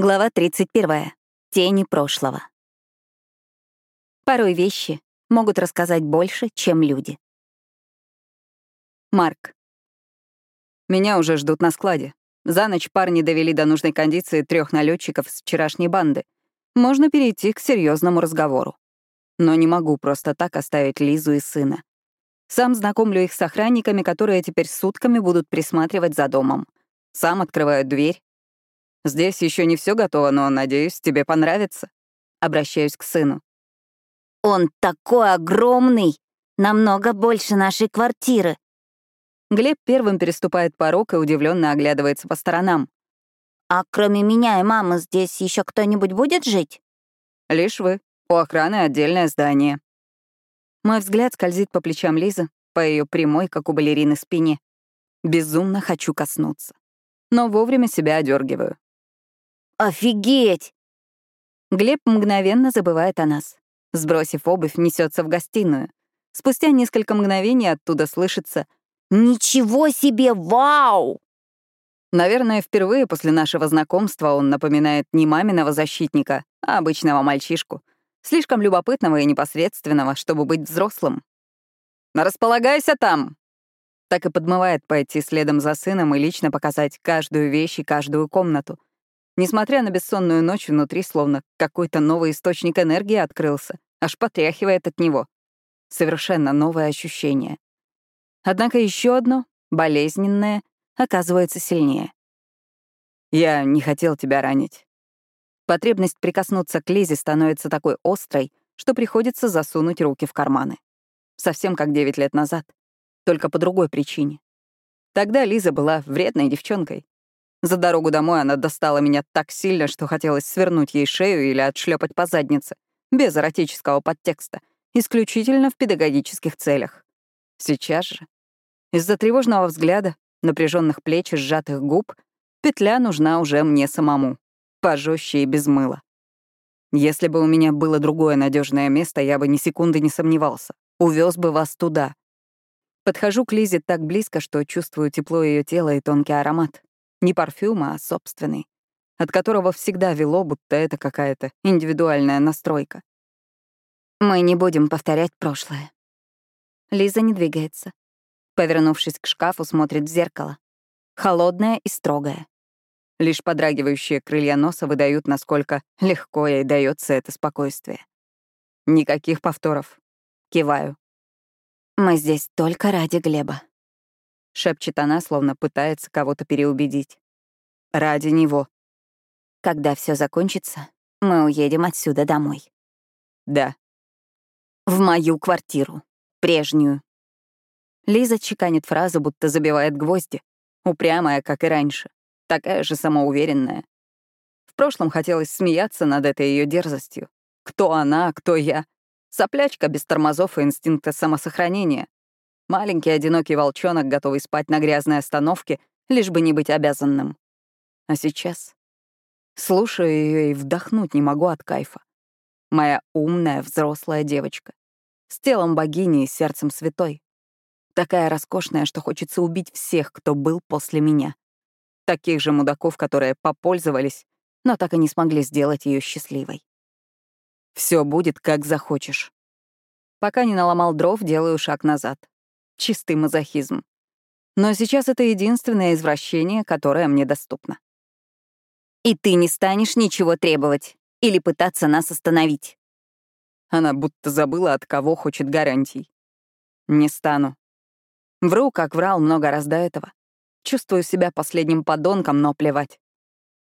Глава 31. Тени прошлого. Порой вещи могут рассказать больше, чем люди. Марк. Меня уже ждут на складе. За ночь парни довели до нужной кондиции трех налетчиков с вчерашней банды. Можно перейти к серьезному разговору. Но не могу просто так оставить Лизу и сына. Сам знакомлю их с охранниками, которые теперь сутками будут присматривать за домом. Сам открываю дверь, Здесь еще не все готово, но, надеюсь, тебе понравится. Обращаюсь к сыну. Он такой огромный! Намного больше нашей квартиры. Глеб первым переступает порог и удивленно оглядывается по сторонам. А кроме меня и мамы здесь еще кто-нибудь будет жить? Лишь вы. У охраны отдельное здание. Мой взгляд скользит по плечам Лизы, по ее прямой, как у балерины, спине. Безумно хочу коснуться. Но вовремя себя одергиваю. «Офигеть!» Глеб мгновенно забывает о нас. Сбросив обувь, несется в гостиную. Спустя несколько мгновений оттуда слышится «Ничего себе! Вау!» Наверное, впервые после нашего знакомства он напоминает не маминого защитника, а обычного мальчишку. Слишком любопытного и непосредственного, чтобы быть взрослым. «Располагайся там!» Так и подмывает пойти следом за сыном и лично показать каждую вещь и каждую комнату. Несмотря на бессонную ночь, внутри словно какой-то новый источник энергии открылся, аж потряхивает от него. Совершенно новое ощущение. Однако еще одно, болезненное, оказывается сильнее. Я не хотел тебя ранить. Потребность прикоснуться к Лизе становится такой острой, что приходится засунуть руки в карманы. Совсем как 9 лет назад. Только по другой причине. Тогда Лиза была вредной девчонкой, за дорогу домой она достала меня так сильно, что хотелось свернуть ей шею или отшлепать по заднице, без эротического подтекста, исключительно в педагогических целях. Сейчас же, из-за тревожного взгляда, напряженных плеч и сжатых губ, петля нужна уже мне самому, пожестче и без мыла. Если бы у меня было другое надежное место, я бы ни секунды не сомневался. Увез бы вас туда. Подхожу к Лизе так близко, что чувствую тепло ее тела и тонкий аромат. Не парфюма, а собственный, от которого всегда вело, будто это какая-то индивидуальная настройка. Мы не будем повторять прошлое. Лиза не двигается. Повернувшись к шкафу, смотрит в зеркало. Холодная и строгая. Лишь подрагивающие крылья носа выдают, насколько легко ей дается это спокойствие. Никаких повторов. Киваю. Мы здесь только ради Глеба шепчет она, словно пытается кого-то переубедить. Ради него. Когда все закончится, мы уедем отсюда домой. Да. В мою квартиру. Прежнюю. Лиза чеканит фразу, будто забивает гвозди. Упрямая, как и раньше. Такая же самоуверенная. В прошлом хотелось смеяться над этой ее дерзостью. Кто она, кто я. Соплячка без тормозов и инстинкта самосохранения. Маленький одинокий волчонок, готовый спать на грязной остановке, лишь бы не быть обязанным. А сейчас слушаю ее и вдохнуть не могу от кайфа. Моя умная взрослая девочка. С телом богини и сердцем святой. Такая роскошная, что хочется убить всех, кто был после меня. Таких же мудаков, которые попользовались, но так и не смогли сделать ее счастливой. Все будет, как захочешь. Пока не наломал дров, делаю шаг назад. Чистый мазохизм. Но сейчас это единственное извращение, которое мне доступно. И ты не станешь ничего требовать или пытаться нас остановить. Она будто забыла, от кого хочет гарантий. Не стану. Вру, как врал много раз до этого. Чувствую себя последним подонком, но плевать.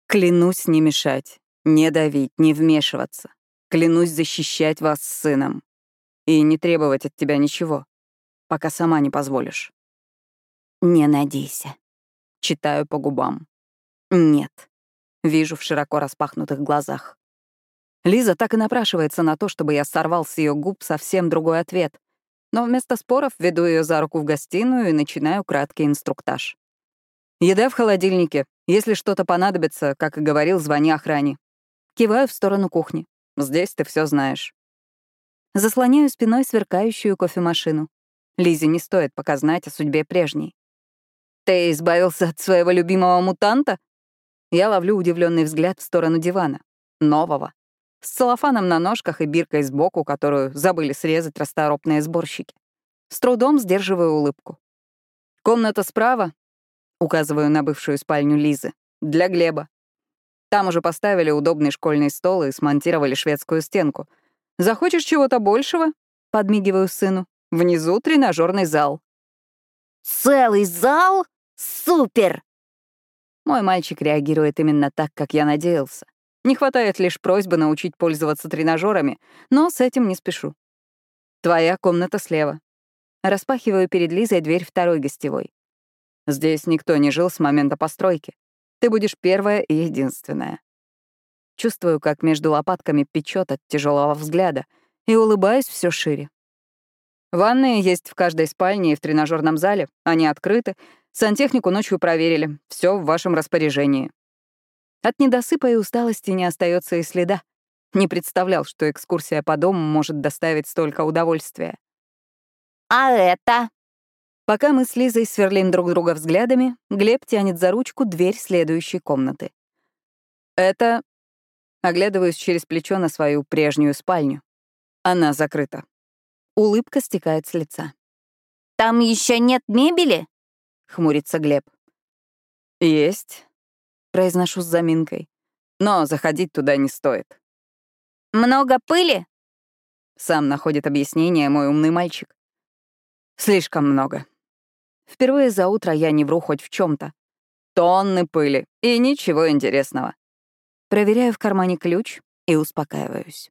Клянусь не мешать, не давить, не вмешиваться. Клянусь защищать вас с сыном. И не требовать от тебя ничего пока сама не позволишь. Не надейся. Читаю по губам. Нет. Вижу в широко распахнутых глазах. Лиза так и напрашивается на то, чтобы я сорвал с ее губ совсем другой ответ. Но вместо споров веду ее за руку в гостиную и начинаю краткий инструктаж. Еда в холодильнике. Если что-то понадобится, как и говорил, звони охране. Киваю в сторону кухни. Здесь ты все знаешь. Заслоняю спиной сверкающую кофемашину. Лизе не стоит пока знать о судьбе прежней. «Ты избавился от своего любимого мутанта?» Я ловлю удивленный взгляд в сторону дивана. Нового. С целлофаном на ножках и биркой сбоку, которую забыли срезать расторопные сборщики. С трудом сдерживаю улыбку. Комната справа, указываю на бывшую спальню Лизы, для Глеба. Там уже поставили удобный школьный стол и смонтировали шведскую стенку. Захочешь чего-то большего? Подмигиваю сыну. Внизу тренажерный зал. Целый зал? Супер! Мой мальчик реагирует именно так, как я надеялся. Не хватает лишь просьбы научить пользоваться тренажерами, но с этим не спешу. Твоя комната слева. Распахиваю перед Лизой дверь второй гостевой. Здесь никто не жил с момента постройки. Ты будешь первая и единственная. Чувствую, как между лопатками печет от тяжелого взгляда, и улыбаюсь все шире. Ванные есть в каждой спальне и в тренажерном зале, они открыты. Сантехнику ночью проверили, все в вашем распоряжении. От недосыпа и усталости не остается и следа. Не представлял, что экскурсия по дому может доставить столько удовольствия. «А это?» Пока мы с Лизой сверлим друг друга взглядами, Глеб тянет за ручку дверь следующей комнаты. «Это...» Оглядываюсь через плечо на свою прежнюю спальню. Она закрыта. Улыбка стекает с лица. «Там еще нет мебели?» — хмурится Глеб. «Есть», — произношу с заминкой. «Но заходить туда не стоит». «Много пыли?» Сам находит объяснение мой умный мальчик. «Слишком много. Впервые за утро я не вру хоть в чем то Тонны пыли и ничего интересного. Проверяю в кармане ключ и успокаиваюсь.